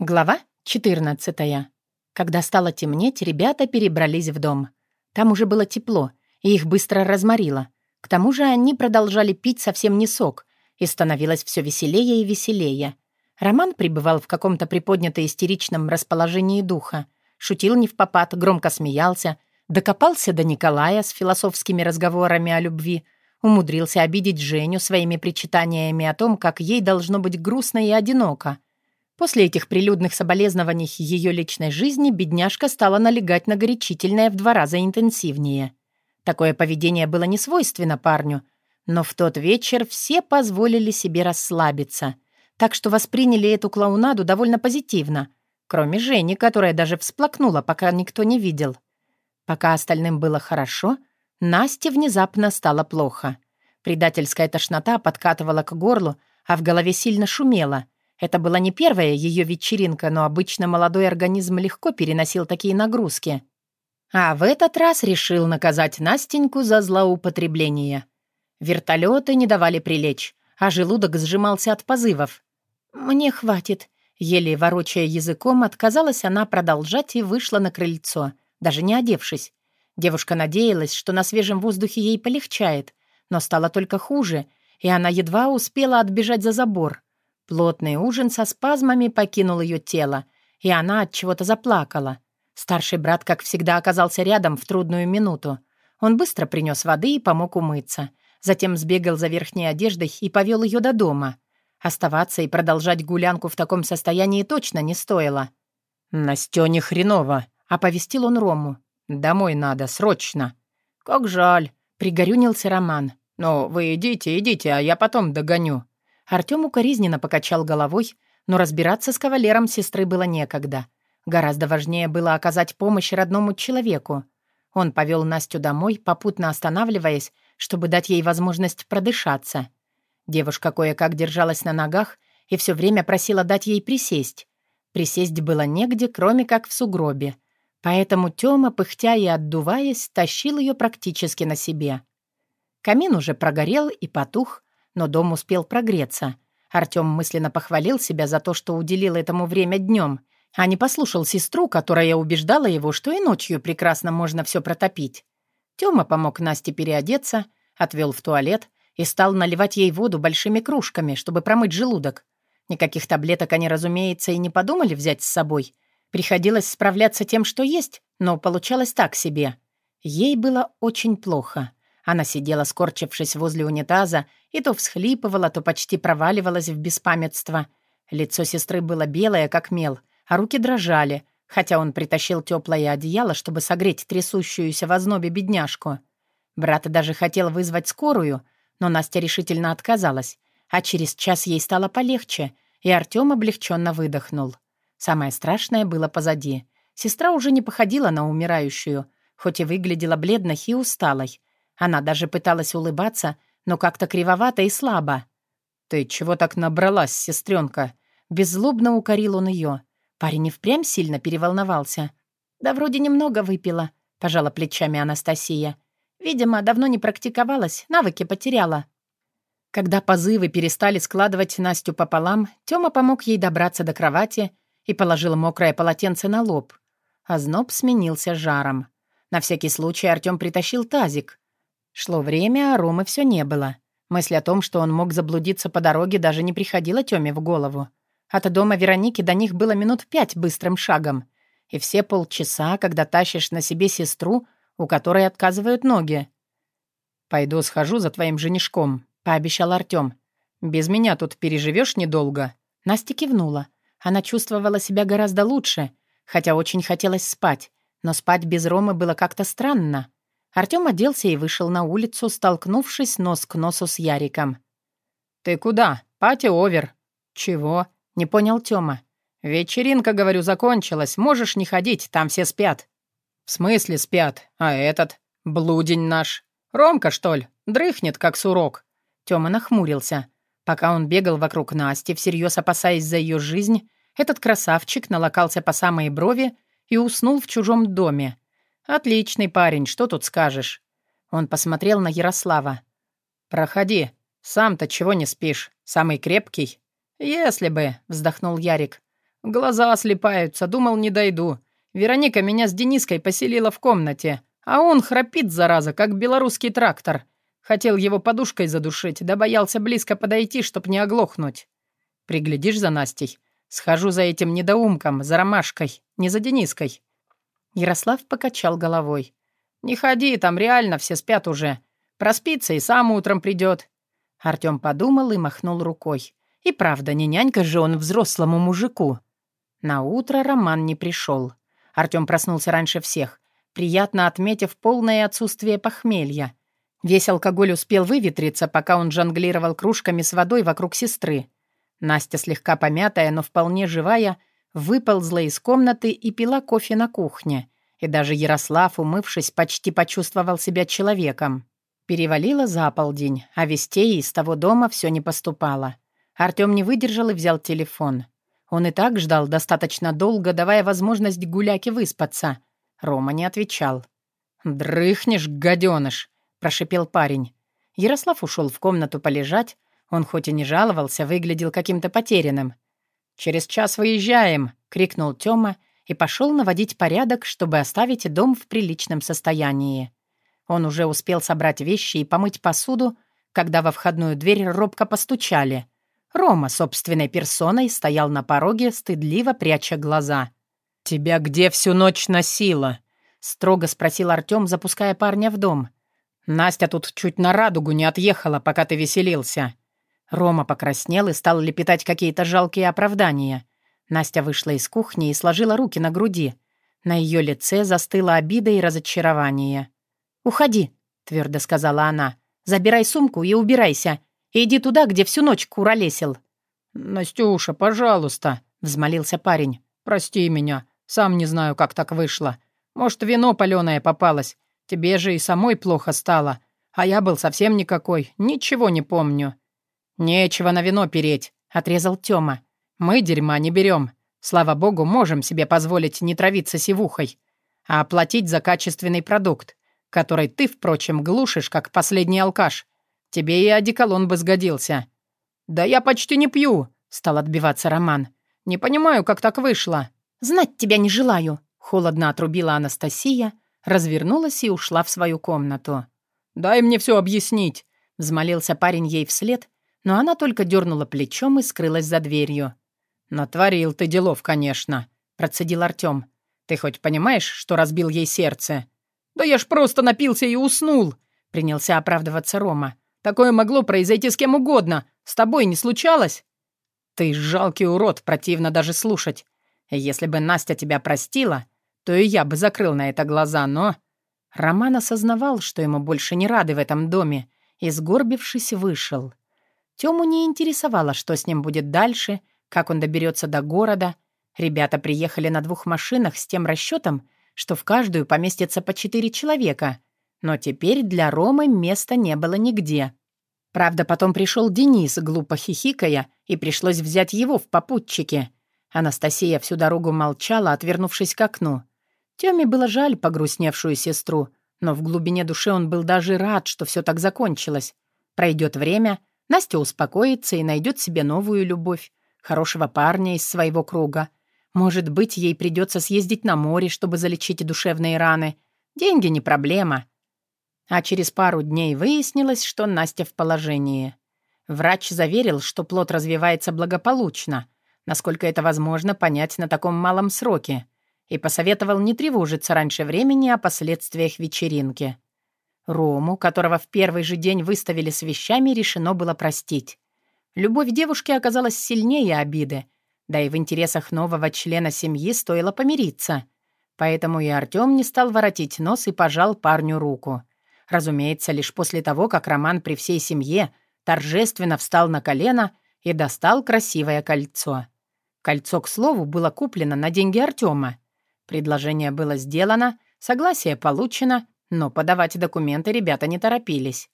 Глава 14. Когда стало темнеть, ребята перебрались в дом. Там уже было тепло, и их быстро разморило. К тому же они продолжали пить совсем не сок, и становилось все веселее и веселее. Роман пребывал в каком-то приподнято-истеричном расположении духа, шутил не в попад, громко смеялся, докопался до Николая с философскими разговорами о любви, умудрился обидеть Женю своими причитаниями о том, как ей должно быть грустно и одиноко — После этих прилюдных соболезнований ее личной жизни бедняжка стала налегать на горячительное в два раза интенсивнее. Такое поведение было не свойственно парню, но в тот вечер все позволили себе расслабиться, так что восприняли эту клоунаду довольно позитивно, кроме Жени, которая даже всплакнула, пока никто не видел. Пока остальным было хорошо, Насте внезапно стало плохо. Предательская тошнота подкатывала к горлу, а в голове сильно шумело — это была не первая ее вечеринка, но обычно молодой организм легко переносил такие нагрузки. А в этот раз решил наказать Настеньку за злоупотребление. Вертолеты не давали прилечь, а желудок сжимался от позывов. «Мне хватит», — еле ворочая языком, отказалась она продолжать и вышла на крыльцо, даже не одевшись. Девушка надеялась, что на свежем воздухе ей полегчает, но стало только хуже, и она едва успела отбежать за забор. Плотный ужин со спазмами покинул ее тело, и она от чего-то заплакала. Старший брат, как всегда, оказался рядом в трудную минуту. Он быстро принес воды и помог умыться. Затем сбегал за верхней одеждой и повел ее до дома. Оставаться и продолжать гулянку в таком состоянии точно не стоило. «Настёне хреново», — оповестил он Рому. «Домой надо, срочно». «Как жаль», — пригорюнился Роман. «Ну, вы идите, идите, а я потом догоню». Артём укоризненно покачал головой, но разбираться с кавалером сестры было некогда. Гораздо важнее было оказать помощь родному человеку. Он повел Настю домой, попутно останавливаясь, чтобы дать ей возможность продышаться. Девушка кое-как держалась на ногах и все время просила дать ей присесть. Присесть было негде, кроме как в сугробе. Поэтому Тёма, пыхтя и отдуваясь, тащил ее практически на себе. Камин уже прогорел и потух, но дом успел прогреться. Артём мысленно похвалил себя за то, что уделил этому время днём, а не послушал сестру, которая убеждала его, что и ночью прекрасно можно всё протопить. Тёма помог Насте переодеться, отвёл в туалет и стал наливать ей воду большими кружками, чтобы промыть желудок. Никаких таблеток они, разумеется, и не подумали взять с собой. Приходилось справляться тем, что есть, но получалось так себе. Ей было очень плохо. Она сидела, скорчившись возле унитаза, и то всхлипывала, то почти проваливалась в беспамятство. Лицо сестры было белое, как мел, а руки дрожали, хотя он притащил теплое одеяло, чтобы согреть трясущуюся в ознобе бедняжку. Брат даже хотел вызвать скорую, но Настя решительно отказалась, а через час ей стало полегче, и Артём облегченно выдохнул. Самое страшное было позади. Сестра уже не походила на умирающую, хоть и выглядела бледной и усталой, она даже пыталась улыбаться, но как-то кривовато и слабо. «Ты чего так набралась, сестренка?» Беззлобно укорил он ее. Парень и впрямь сильно переволновался. «Да вроде немного выпила», — пожала плечами Анастасия. «Видимо, давно не практиковалась, навыки потеряла». Когда позывы перестали складывать Настю пополам, Тёма помог ей добраться до кровати и положил мокрое полотенце на лоб. Озноб сменился жаром. На всякий случай Артём притащил тазик. Шло время, а Ромы все не было. Мысль о том, что он мог заблудиться по дороге, даже не приходила Тёме в голову. От дома Вероники до них было минут пять быстрым шагом. И все полчаса, когда тащишь на себе сестру, у которой отказывают ноги. «Пойду схожу за твоим женишком», — пообещал Артём. «Без меня тут переживешь недолго». Настя кивнула. Она чувствовала себя гораздо лучше, хотя очень хотелось спать. Но спать без Ромы было как-то странно. Артём оделся и вышел на улицу, столкнувшись нос к носу с Яриком. «Ты куда? Пати овер». «Чего?» — не понял Тёма. «Вечеринка, говорю, закончилась. Можешь не ходить, там все спят». «В смысле спят? А этот? Блудень наш. Ромка, что ли? Дрыхнет, как сурок». Тёма нахмурился. Пока он бегал вокруг Насти, всерьез опасаясь за её жизнь, этот красавчик налокался по самой брови и уснул в чужом доме. «Отличный парень, что тут скажешь?» Он посмотрел на Ярослава. «Проходи. Сам-то чего не спишь? Самый крепкий?» «Если бы», — вздохнул Ярик. Глаза слепаются, думал, не дойду. Вероника меня с Дениской поселила в комнате, а он храпит, зараза, как белорусский трактор. Хотел его подушкой задушить, да боялся близко подойти, чтоб не оглохнуть. Приглядишь за Настей? Схожу за этим недоумком, за ромашкой, не за Дениской». Ярослав покачал головой. «Не ходи, там реально все спят уже. Проспится и сам утром придет». Артем подумал и махнул рукой. И правда, не нянька же он взрослому мужику. На утро Роман не пришел. Артем проснулся раньше всех, приятно отметив полное отсутствие похмелья. Весь алкоголь успел выветриться, пока он жонглировал кружками с водой вокруг сестры. Настя, слегка помятая, но вполне живая, выползла из комнаты и пила кофе на кухне. И даже Ярослав, умывшись, почти почувствовал себя человеком. Перевалило за полдень, а вестей из того дома все не поступало. Артем не выдержал и взял телефон. Он и так ждал достаточно долго, давая возможность гуляке выспаться. Рома не отвечал. «Дрыхнешь, гаденыш!» — прошипел парень. Ярослав ушел в комнату полежать. Он хоть и не жаловался, выглядел каким-то потерянным. «Через час выезжаем!» — крикнул Тёма и пошел наводить порядок, чтобы оставить дом в приличном состоянии. Он уже успел собрать вещи и помыть посуду, когда во входную дверь робко постучали. Рома собственной персоной стоял на пороге, стыдливо пряча глаза. «Тебя где всю ночь носила?» — строго спросил Артём, запуская парня в дом. «Настя тут чуть на радугу не отъехала, пока ты веселился». Рома покраснел и стал лепетать какие-то жалкие оправдания. Настя вышла из кухни и сложила руки на груди. На ее лице застыла обида и разочарование. «Уходи», — твердо сказала она. «Забирай сумку и убирайся. Иди туда, где всю ночь куролесил». «Настюша, пожалуйста», — взмолился парень. «Прости меня. Сам не знаю, как так вышло. Может, вино палёное попалось. Тебе же и самой плохо стало. А я был совсем никакой. Ничего не помню». «Нечего на вино переть», — отрезал Тёма. «Мы дерьма не берем. Слава богу, можем себе позволить не травиться сивухой, а оплатить за качественный продукт, который ты, впрочем, глушишь, как последний алкаш. Тебе и одеколон бы сгодился». «Да я почти не пью», — стал отбиваться Роман. «Не понимаю, как так вышло». «Знать тебя не желаю», — холодно отрубила Анастасия, развернулась и ушла в свою комнату. «Дай мне все объяснить», — взмолился парень ей вслед, но она только дернула плечом и скрылась за дверью. «Натворил ты делов, конечно», — процедил Артем. «Ты хоть понимаешь, что разбил ей сердце?» «Да я ж просто напился и уснул», — принялся оправдываться Рома. Такое могло произойти с кем угодно. С тобой не случалось?» «Ты жалкий урод, противно даже слушать. Если бы Настя тебя простила, то и я бы закрыл на это глаза, но...» Роман осознавал, что ему больше не рады в этом доме, и, сгорбившись, вышел. Тему не интересовало, что с ним будет дальше, как он доберется до города. Ребята приехали на двух машинах с тем расчетом, что в каждую поместится по четыре человека — но теперь для Ромы места не было нигде. Правда, потом пришел Денис, глупо хихикая, и пришлось взять его в попутчике. Анастасия всю дорогу молчала, отвернувшись к окну. Тёме было жаль погрустневшую сестру, но в глубине души он был даже рад, что все так закончилось. Пройдет время, Настя успокоится и найдет себе новую любовь, хорошего парня из своего круга. Может быть, ей придется съездить на море, чтобы залечить душевные раны. Деньги не проблема. А через пару дней выяснилось, что Настя в положении. Врач заверил, что плод развивается благополучно, насколько это возможно понять на таком малом сроке, и посоветовал не тревожиться раньше времени о последствиях вечеринки. Рому, которого в первый же день выставили с вещами, решено было простить. Любовь девушки оказалась сильнее обиды, да и в интересах нового члена семьи стоило помириться. Поэтому и Артём не стал воротить нос и пожал парню руку — Разумеется, лишь после того, как Роман при всей семье торжественно встал на колено и достал красивое кольцо. Кольцо, к слову, было куплено на деньги Артема. Предложение было сделано, согласие получено, но подавать документы ребята не торопились.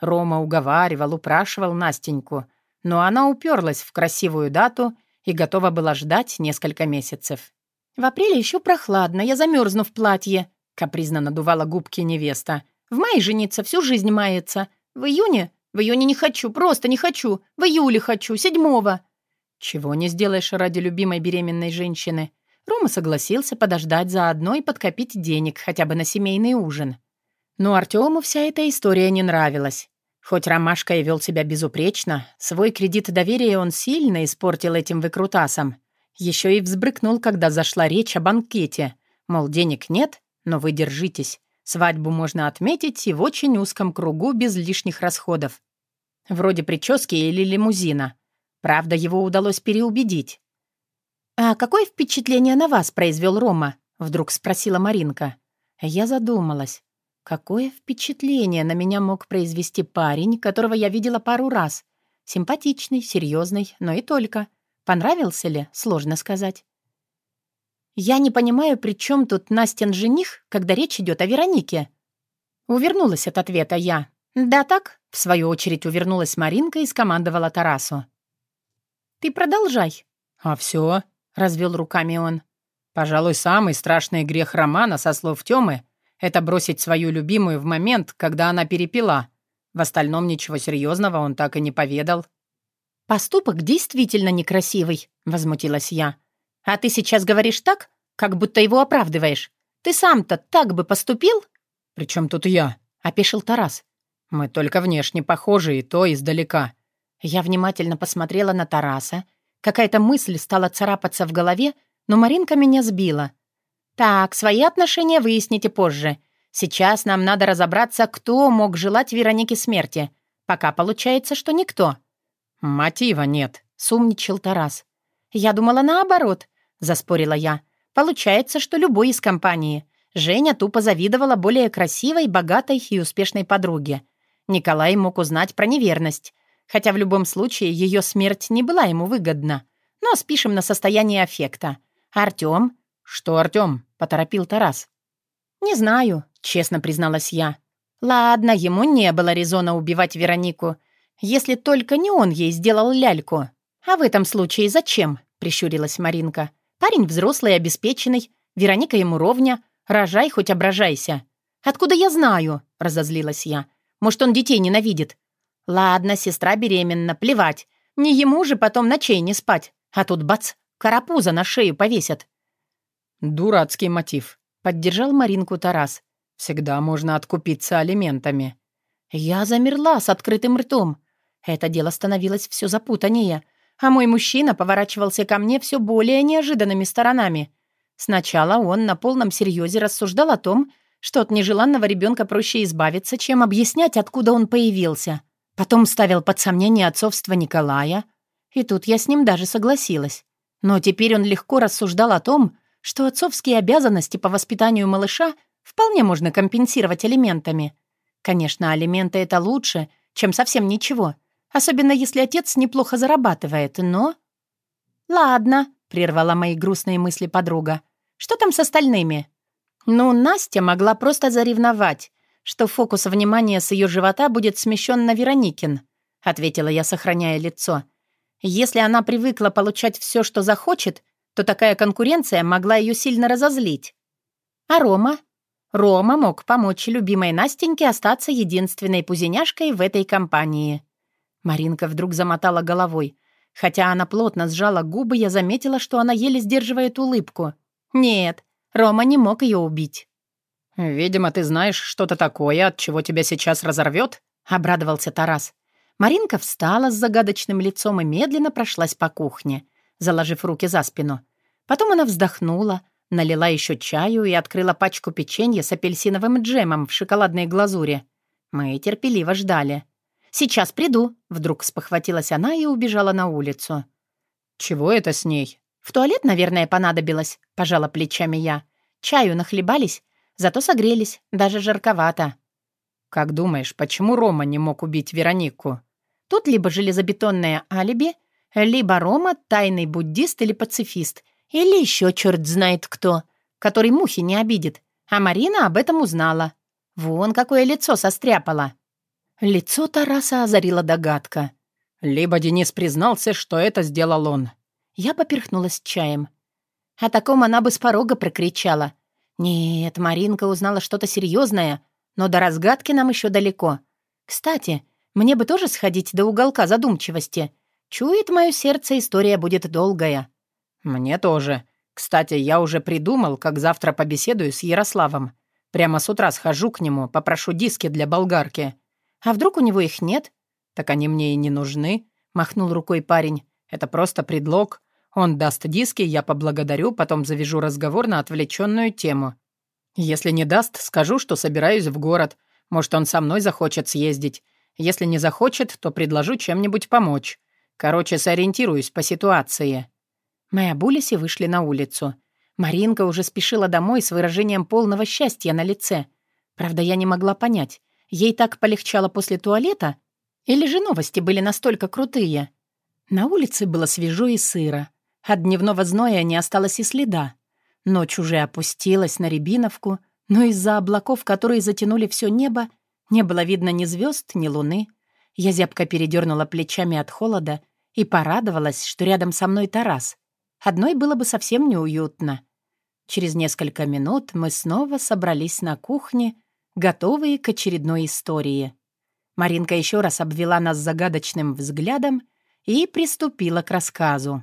Рома уговаривал, упрашивал Настеньку, но она уперлась в красивую дату и готова была ждать несколько месяцев. «В апреле еще прохладно, я замерзну в платье», — капризно надувала губки невеста. В мае жениться всю жизнь мается. В июне? В июне не хочу, просто не хочу. В июле хочу, седьмого». Чего не сделаешь ради любимой беременной женщины. Рома согласился подождать заодно и подкопить денег хотя бы на семейный ужин. Но Артему вся эта история не нравилась. Хоть Ромашка и вел себя безупречно, свой кредит доверия он сильно испортил этим выкрутасом. Еще и взбрыкнул, когда зашла речь о банкете. Мол, денег нет, но вы держитесь. Свадьбу можно отметить и в очень узком кругу без лишних расходов. Вроде прически или лимузина. Правда, его удалось переубедить. «А какое впечатление на вас произвел Рома?» — вдруг спросила Маринка. Я задумалась. Какое впечатление на меня мог произвести парень, которого я видела пару раз? Симпатичный, серьезный, но и только. Понравился ли, сложно сказать. Я не понимаю, при чем тут Настин жених, когда речь идет о Веронике. Увернулась от ответа я. Да так, в свою очередь увернулась Маринка и скомандовала Тарасу. Ты продолжай. А все, развел руками он. Пожалуй, самый страшный грех романа, со слов Тёмы, это бросить свою любимую в момент, когда она перепила. В остальном ничего серьезного он так и не поведал. «Поступок действительно некрасивый», — возмутилась я. «А ты сейчас говоришь так, как будто его оправдываешь. Ты сам-то так бы поступил?» «При чем тут я?» — опешил Тарас. «Мы только внешне похожи, и то издалека». Я внимательно посмотрела на Тараса. Какая-то мысль стала царапаться в голове, но Маринка меня сбила. «Так, свои отношения выясните позже. Сейчас нам надо разобраться, кто мог желать Веронике смерти. Пока получается, что никто». «Мотива нет», — сумничал Тарас. «Я думала наоборот», — заспорила я. «Получается, что любой из компании. Женя тупо завидовала более красивой, богатой и успешной подруге. Николай мог узнать про неверность, хотя в любом случае ее смерть не была ему выгодна. Но спишем на состояние аффекта. Артём «Что, Артём?» — поторопил Тарас. «Не знаю», — честно призналась я. «Ладно, ему не было резона убивать Веронику, если только не он ей сделал ляльку. А в этом случае зачем?» — прищурилась Маринка. «Парень взрослый, обеспеченный, Вероника ему ровня, рожай хоть ображайся». «Откуда я знаю?» — разозлилась я. «Может, он детей ненавидит?» «Ладно, сестра беременна, плевать. Не ему же потом ночей не спать. А тут бац, карапуза на шею повесят. «Дурацкий мотив», — поддержал Маринку Тарас. «Всегда можно откупиться алиментами». Я замерла с открытым ртом. Это дело становилось все запутаннее, а мой мужчина поворачивался ко мне все более неожиданными сторонами. Сначала он на полном серьезе рассуждал о том, что от нежеланного ребенка проще избавиться, чем объяснять, откуда он появился. Потом ставил под сомнение отцовство Николая. И тут я с ним даже согласилась. Но теперь он легко рассуждал о том, что отцовские обязанности по воспитанию малыша вполне можно компенсировать алиментами. Конечно, алименты — это лучше, чем совсем ничего, особенно если отец неплохо зарабатывает, но... «Ладно», — прервала мои грустные мысли подруга. «Что там с остальными?» «Ну, Настя могла просто заревновать, что фокус внимания с ее живота будет смещен на Вероникин», — ответила я, сохраняя лицо. «Если она привыкла получать все, что захочет, то такая конкуренция могла ее сильно разозлить. А Рома? Рома мог помочь любимой Настеньке остаться единственной пузеняшкой в этой компании. Маринка вдруг замотала головой. Хотя она плотно сжала губы, я заметила, что она еле сдерживает улыбку. Нет, Рома не мог ее убить. «Видимо, ты знаешь что-то такое, от чего тебя сейчас разорвет?» — обрадовался Тарас. Маринка встала с загадочным лицом и медленно прошлась по кухне заложив руки за спину. Потом она вздохнула, налила еще чаю и открыла пачку печенья с апельсиновым джемом в шоколадной глазури. Мы терпеливо ждали. «Сейчас приду», — вдруг спохватилась она и убежала на улицу. «Чего это с ней?» «В туалет, наверное, понадобилось», — пожала плечами я. «Чаю нахлебались, зато согрелись, даже жарковато». «Как думаешь, почему Рома не мог убить Веронику?» «Тут либо железобетонное алиби, либо Рома — тайный буддист или пацифист, или еще черт знает кто, который мухи не обидит. А Марина об этом узнала. Вон какое лицо состряпало. Лицо Тараса озарила догадка. Либо Денис признался, что это сделал он. Я поперхнулась чаем. О таком она бы с порога прокричала. Нет, Маринка узнала что-то серьезное, но до разгадки нам еще далеко. Кстати, мне бы тоже сходить до уголка задумчивости — Чует мое сердце, история будет долгая. Мне тоже. Кстати, я уже придумал, как завтра побеседую с Ярославом. Прямо с утра схожу к нему, попрошу диски для болгарки. А вдруг у него их нет? Так они мне и не нужны, махнул рукой парень. Это просто предлог. Он даст диски, я поблагодарю, потом завяжу разговор на отвлеченную тему. Если не даст, скажу, что собираюсь в город. Может, он со мной захочет съездить. Если не захочет, то предложу чем-нибудь помочь. Короче, сориентируюсь по ситуации». Мы обулись и вышли на улицу. Маринка уже спешила домой с выражением полного счастья на лице. Правда, я не могла понять, ей так полегчало после туалета? Или же новости были настолько крутые? На улице было свежо и сыро. От дневного зноя не осталось и следа. Ночь уже опустилась на Рябиновку, но из-за облаков, которые затянули все небо, не было видно ни звезд, ни луны. Я зябко передернула плечами от холода и порадовалась, что рядом со мной Тарас. Одной было бы совсем неуютно. Через несколько минут мы снова собрались на кухне, готовые к очередной истории. Маринка еще раз обвела нас загадочным взглядом и приступила к рассказу.